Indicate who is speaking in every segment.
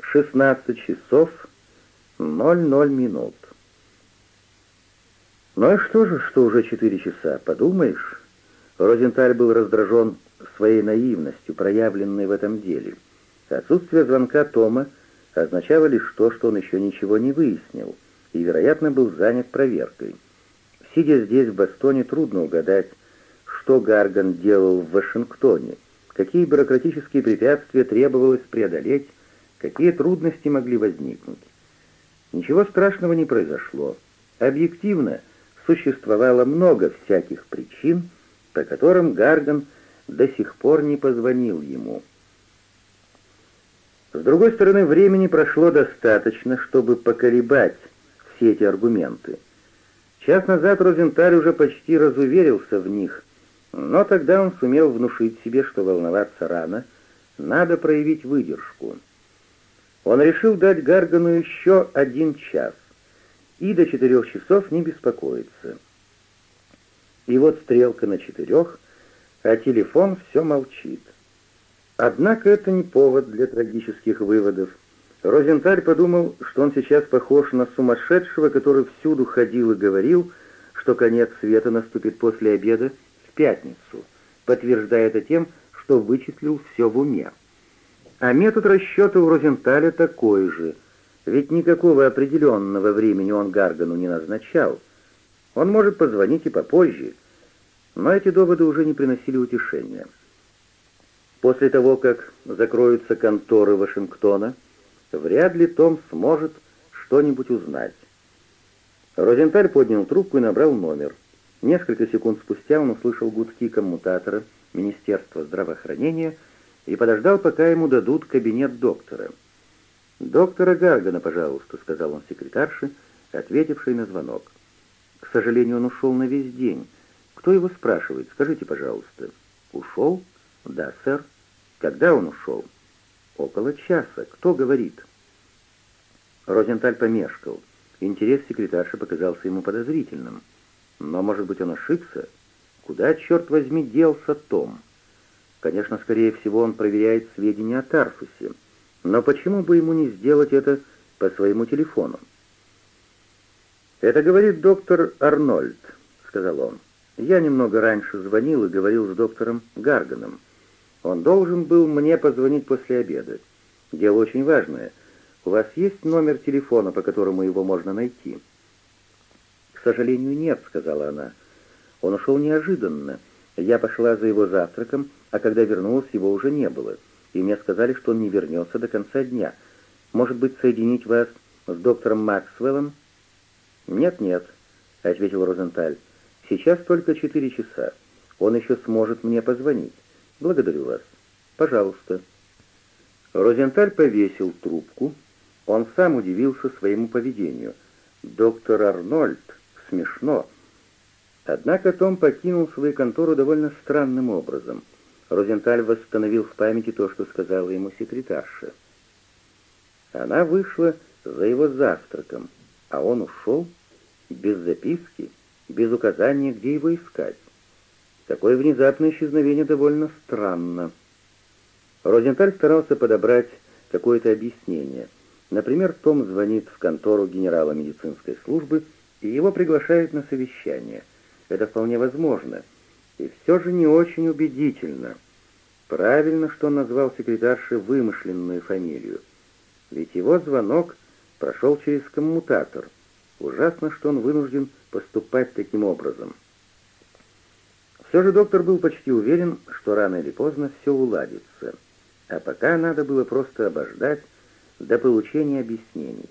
Speaker 1: 16 часов 00 минут. Ну и что же, что уже 4 часа, подумаешь? Розенталь был раздражен своей наивностью, проявленной в этом деле. Отсутствие звонка Тома означало лишь то, что он еще ничего не выяснил и, вероятно, был занят проверкой. Сидя здесь, в Бостоне, трудно угадать, что Гарган делал в Вашингтоне, какие бюрократические препятствия требовалось преодолеть, Какие трудности могли возникнуть? Ничего страшного не произошло. Объективно существовало много всяких причин, по которым Гарган до сих пор не позвонил ему. С другой стороны, времени прошло достаточно, чтобы поколебать все эти аргументы. Час назад Розенталь уже почти разуверился в них, но тогда он сумел внушить себе, что волноваться рано, надо проявить выдержку. Он решил дать Гаргану еще один час и до четырех часов не беспокоиться. И вот стрелка на четырех, а телефон все молчит. Однако это не повод для трагических выводов. Розенталь подумал, что он сейчас похож на сумасшедшего, который всюду ходил и говорил, что конец света наступит после обеда в пятницу, подтверждая это тем, что вычислил все в уме. А метод расчета у Розенталя такой же, ведь никакого определенного времени он Гаргану не назначал. Он может позвонить и попозже, но эти доводы уже не приносили утешения. После того, как закроются конторы Вашингтона, вряд ли Том сможет что-нибудь узнать. Розенталь поднял трубку и набрал номер. Несколько секунд спустя он услышал гудки коммутатора Министерства здравоохранения — и подождал, пока ему дадут кабинет доктора. «Доктора Гаргана, пожалуйста», — сказал он секретарше, ответившей на звонок. «К сожалению, он ушел на весь день. Кто его спрашивает? Скажите, пожалуйста». «Ушел?» «Да, сэр». «Когда он ушел?» «Около часа. Кто говорит?» Розенталь помешкал. Интерес секретарши показался ему подозрительным. «Но, может быть, он ошибся? Куда, черт возьми, делся Том?» Конечно, скорее всего, он проверяет сведения о Тарфусе. Но почему бы ему не сделать это по своему телефону? «Это говорит доктор Арнольд», — сказал он. «Я немного раньше звонил и говорил с доктором Гарганом. Он должен был мне позвонить после обеда. Дело очень важное. У вас есть номер телефона, по которому его можно найти?» «К сожалению, нет», — сказала она. «Он ушел неожиданно. Я пошла за его завтраком» а когда вернулась, его уже не было, и мне сказали, что он не вернется до конца дня. Может быть, соединить вас с доктором Максвеллом?» «Нет-нет», — ответил Розенталь, — «сейчас только четыре часа. Он еще сможет мне позвонить. Благодарю вас. Пожалуйста». Розенталь повесил трубку. Он сам удивился своему поведению. «Доктор Арнольд, смешно!» Однако Том покинул свою контору довольно странным образом — Розенталь восстановил в памяти то, что сказала ему секретарша. Она вышла за его завтраком, а он ушел без записки, без указания, где его искать. Такое внезапное исчезновение довольно странно. Розенталь старался подобрать какое-то объяснение. Например, Том звонит в контору генерала медицинской службы, и его приглашают на совещание. Это вполне возможно — и все же не очень убедительно. Правильно, что он назвал секретарше вымышленную фамилию. Ведь его звонок прошел через коммутатор. Ужасно, что он вынужден поступать таким образом. Все же доктор был почти уверен, что рано или поздно все уладится. А пока надо было просто обождать до получения объяснений.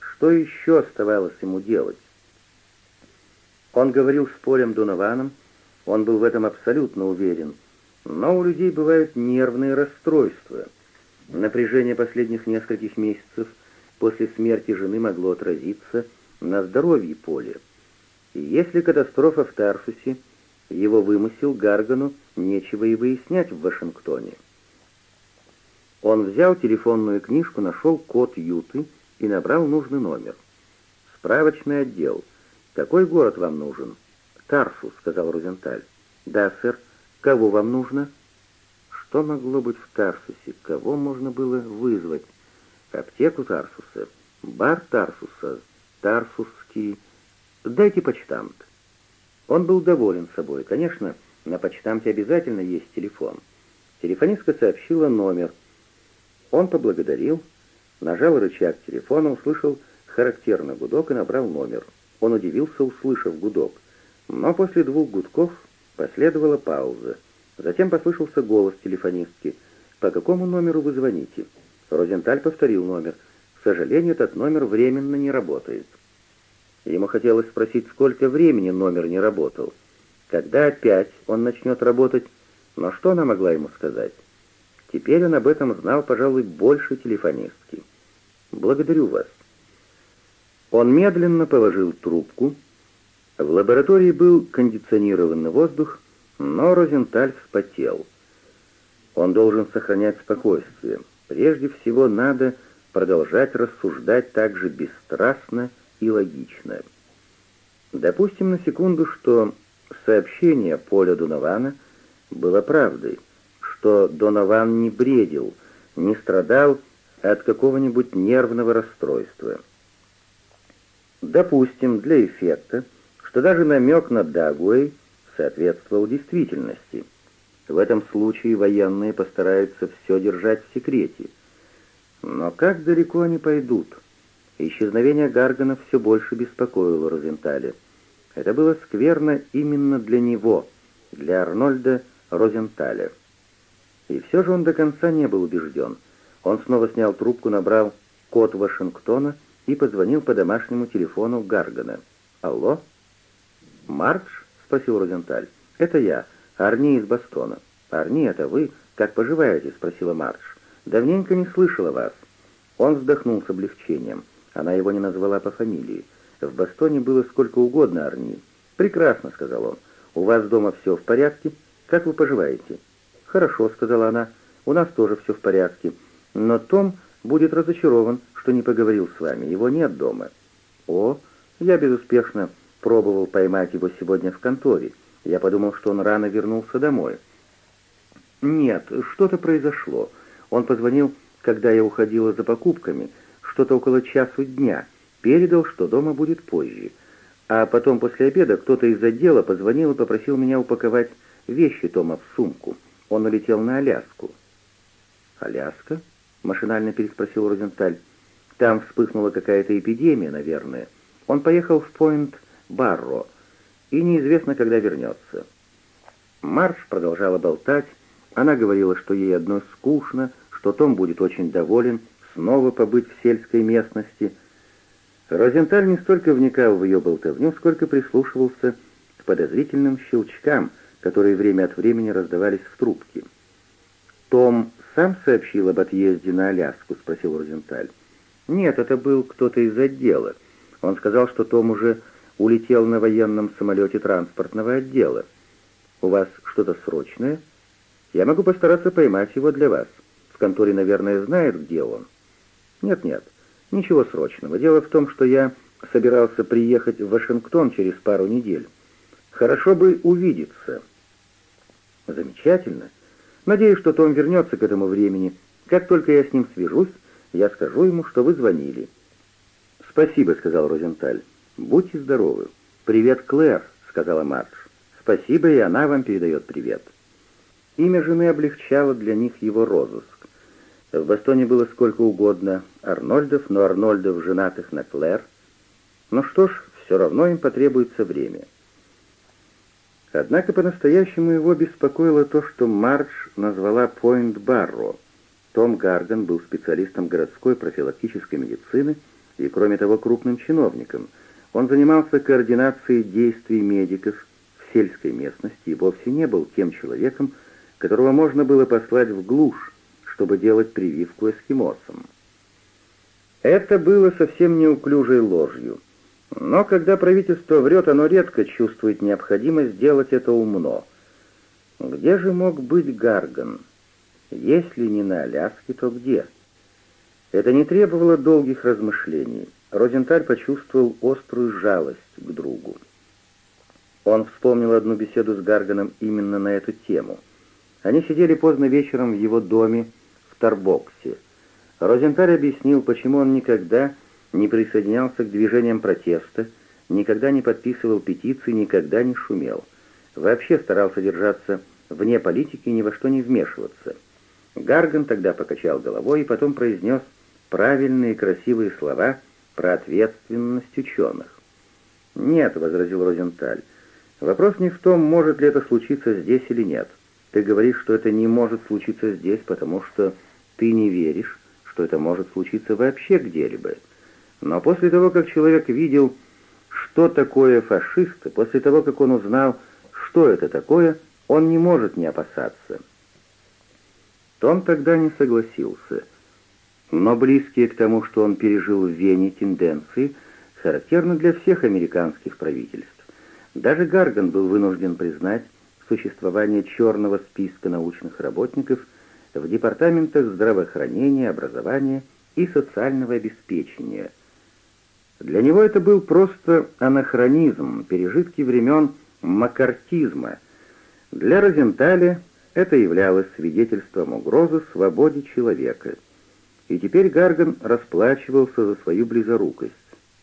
Speaker 1: Что еще оставалось ему делать? Он говорил с Полем Дунованом, он был в этом абсолютно уверен. Но у людей бывают нервные расстройства. Напряжение последних нескольких месяцев после смерти жены могло отразиться на здоровье Поля. И если катастрофа в Тарсусе, его вымысел Гаргану нечего и выяснять в Вашингтоне. Он взял телефонную книжку, нашел код Юты и набрал нужный номер. «Справочный отдел. Какой город вам нужен?» Старшу», — сказал Розенталь. «Да, сэр. Кого вам нужно?» Что могло быть в Тарсусе? Кого можно было вызвать? Аптеку Тарсуса, бар Тарсуса, Тарсусский... Дайте почтамт. Он был доволен собой. Конечно, на почтамте обязательно есть телефон. Телефонистка сообщила номер. Он поблагодарил, нажал рычаг телефона, услышал характерный гудок и набрал номер. Он удивился, услышав гудок. Но после двух гудков последовала пауза. Затем послышался голос телефонистки. «По какому номеру вы звоните?» Розенталь повторил номер. «К сожалению, этот номер временно не работает». Ему хотелось спросить, сколько времени номер не работал. Когда опять он начнет работать? Но что она могла ему сказать? Теперь он об этом знал, пожалуй, больше телефонистки. «Благодарю вас». Он медленно положил трубку, в лаборатории был кондиционированный воздух, но Розенталь вспотел. Он должен сохранять спокойствие. Прежде всего надо продолжать рассуждать так же бесстрастно и логично. Допустим на секунду, что сообщение Поля Донована было правдой, что Донован не бредил, не страдал от какого-нибудь нервного расстройства. Допустим, для эффекта что даже намек на Дагуэй соответствовал действительности. В этом случае военные постараются все держать в секрете. Но как далеко они пойдут? Исчезновение Гаргана все больше беспокоило Розенталя. Это было скверно именно для него, для Арнольда Розенталя. И все же он до конца не был убежден. Он снова снял трубку, набрал код Вашингтона и позвонил по домашнему телефону Гаргана. «Алло?» «Марш?» — спросил Розенталь. «Это я, Арни из Бастона». «Арни, это вы? Как поживаете?» — спросила Марш. «Давненько не слышала вас». Он вздохнул с облегчением. Она его не назвала по фамилии. В Бастоне было сколько угодно Арни. «Прекрасно», — сказал он. «У вас дома все в порядке? Как вы поживаете?» «Хорошо», — сказала она. «У нас тоже все в порядке. Но Том будет разочарован, что не поговорил с вами. Его нет дома». «О, я безуспешно пробовал поймать его сегодня в конторе. Я подумал, что он рано вернулся домой. Нет, что-то произошло. Он позвонил, когда я уходила за покупками, что-то около часу дня, передал, что дома будет позже. А потом после обеда кто-то из отдела позвонил и попросил меня упаковать вещи Тома в сумку. Он улетел на Аляску. «Аляска?» — машинально переспросил Розенталь. «Там вспыхнула какая-то эпидемия, наверное. Он поехал в Пойнт Барро, и неизвестно, когда вернется. Марш продолжала болтать, она говорила, что ей одно скучно, что Том будет очень доволен снова побыть в сельской местности. Розенталь не столько вникал в ее болтовню, сколько прислушивался к подозрительным щелчкам, которые время от времени раздавались в трубке. «Том сам сообщил об отъезде на Аляску?» — спросил Розенталь. «Нет, это был кто-то из отдела. Он сказал, что Том уже улетел на военном самолете транспортного отдела. У вас что-то срочное? Я могу постараться поймать его для вас. В конторе, наверное, знает, где он. Нет-нет, ничего срочного. Дело в том, что я собирался приехать в Вашингтон через пару недель. Хорошо бы увидеться. Замечательно. Надеюсь, что Том вернется к этому времени. Как только я с ним свяжусь, я скажу ему, что вы звонили. «Спасибо», — сказал Розенталь. «Будьте здоровы. Привет, Клэр», — сказала Мардж. «Спасибо, и она вам передает привет». Имя жены облегчало для них его розыск. В Бастоне было сколько угодно Арнольдов, но Арнольдов, женатых на Клэр. Но что ж, все равно им потребуется время. Однако по-настоящему его беспокоило то, что Мардж назвала Пойнт Барро. Том Гарден был специалистом городской профилактической медицины и, кроме того, крупным чиновником — он занимался координацией действий медиков в сельской местности и вовсе не был тем человеком, которого можно было послать в глушь, чтобы делать прививку эскимосам. Это было совсем неуклюжей ложью. Но когда правительство врет, оно редко чувствует необходимость делать это умно. Где же мог быть Гарган? Если не на Аляске, то где? Это не требовало долгих размышлений. Розенталь почувствовал острую жалость к другу. Он вспомнил одну беседу с Гарганом именно на эту тему. Они сидели поздно вечером в его доме в Тарбоксе. Розенталь объяснил, почему он никогда не присоединялся к движениям протеста, никогда не подписывал петиции, никогда не шумел. Вообще старался держаться вне политики и ни во что не вмешиваться. Гарган тогда покачал головой и потом произнес правильные красивые слова — про ответственность ученых. «Нет», — возразил Розенталь, — «вопрос не в том, может ли это случиться здесь или нет. Ты говоришь, что это не может случиться здесь, потому что ты не веришь, что это может случиться вообще где-либо. Но после того, как человек видел, что такое фашисты, после того, как он узнал, что это такое, он не может не опасаться». Том тогда не согласился — но близкие к тому, что он пережил в Вене, тенденции характерны для всех американских правительств. Даже Гарган был вынужден признать существование черного списка научных работников в департаментах здравоохранения, образования и социального обеспечения. Для него это был просто анахронизм, пережитки времен макартизма. Для Розенталя это являлось свидетельством угрозы свободе человека – и теперь Гарган расплачивался за свою близорукость.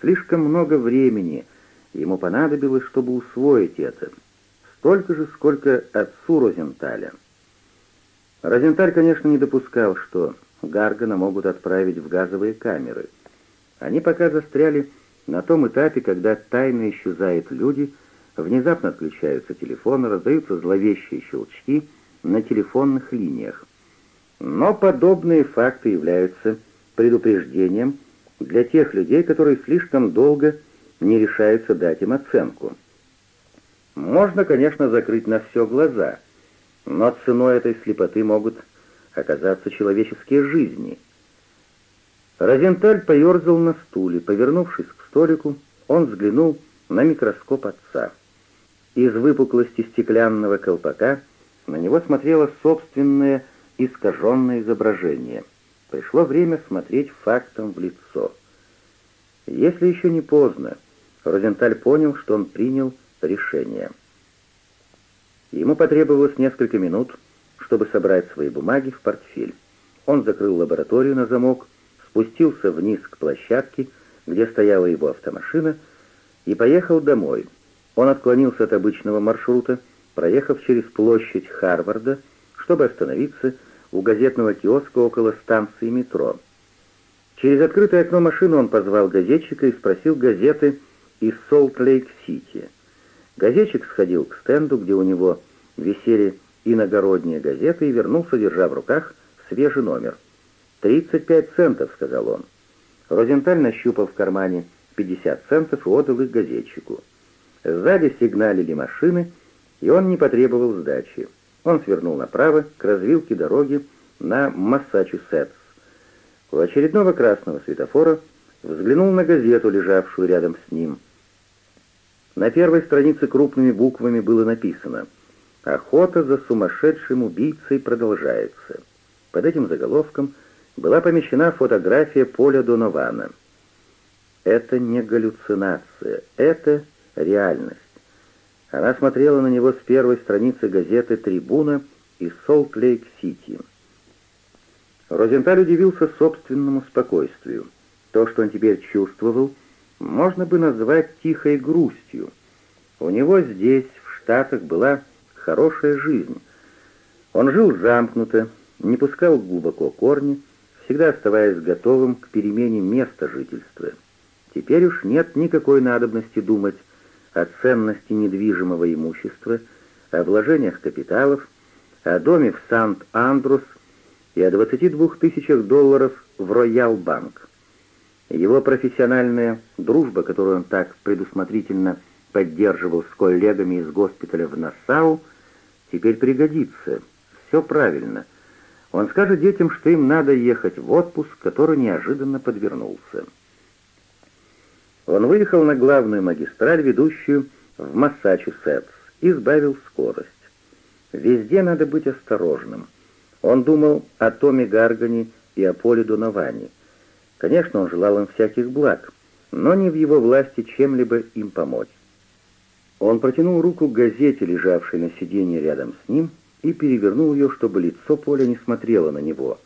Speaker 1: Слишком много времени ему понадобилось, чтобы усвоить это. Столько же, сколько отцу Розенталя. Розенталь, конечно, не допускал, что Гаргана могут отправить в газовые камеры. Они пока застряли на том этапе, когда тайно исчезают люди, внезапно отключаются телефоны, раздаются зловещие щелчки на телефонных линиях. Но подобные факты являются предупреждением для тех людей, которые слишком долго не решаются дать им оценку. Можно, конечно, закрыть на все глаза, но ценой этой слепоты могут оказаться человеческие жизни. Розенталь поерзал на стуле, повернувшись к столику, он взглянул на микроскоп отца. Из выпуклости стеклянного колпака на него смотрело собственное искаженное изображение. Пришло время смотреть фактом в лицо. Если еще не поздно, Розенталь понял, что он принял решение. Ему потребовалось несколько минут, чтобы собрать свои бумаги в портфель. Он закрыл лабораторию на замок, спустился вниз к площадке, где стояла его автомашина, и поехал домой. Он отклонился от обычного маршрута, проехав через площадь Харварда, чтобы остановиться у газетного киоска около станции метро. Через открытое окно машины он позвал газетчика и спросил газеты из Солт-Лейк-Сити. Газетчик сходил к стенду, где у него висели иногородние газеты, и вернулся, держа в руках свежий номер. «Тридцать пять центов», — сказал он. Розенталь нащупал в кармане 50 центов и отдал их газетчику. Сзади сигналили машины, и он не потребовал сдачи. Он свернул направо к развилке дороги на Массачусетс. У очередного красного светофора взглянул на газету, лежавшую рядом с ним. На первой странице крупными буквами было написано «Охота за сумасшедшим убийцей продолжается». Под этим заголовком была помещена фотография Поля Донована. Это не галлюцинация, это реальность. Она смотрела на него с первой страницы газеты «Трибуна» из Солт-Лейк-Сити. Розенталь удивился собственному спокойствию. То, что он теперь чувствовал, можно бы назвать тихой грустью. У него здесь, в Штатах, была хорошая жизнь. Он жил замкнуто, не пускал глубоко корни, всегда оставаясь готовым к перемене места жительства. Теперь уж нет никакой надобности думать о ценности недвижимого имущества, о вложениях капиталов, о доме в Сант-Андрус и о 22 тысячах долларов в Роял-банк. Его профессиональная дружба, которую он так предусмотрительно поддерживал с коллегами из госпиталя в Нассау, теперь пригодится. Все правильно. Он скажет детям, что им надо ехать в отпуск, который неожиданно подвернулся. Он выехал на главную магистраль, ведущую в Массачусетс, и сбавил скорость. Везде надо быть осторожным. Он думал о Томе Гаргане и о Поле Дуновани. Конечно, он желал им всяких благ, но не в его власти чем-либо им помочь. Он протянул руку к газете, лежавшей на сиденье рядом с ним, и перевернул ее, чтобы лицо Поля не смотрело на него.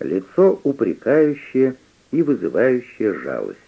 Speaker 1: Лицо упрекающее и вызывающее жалость.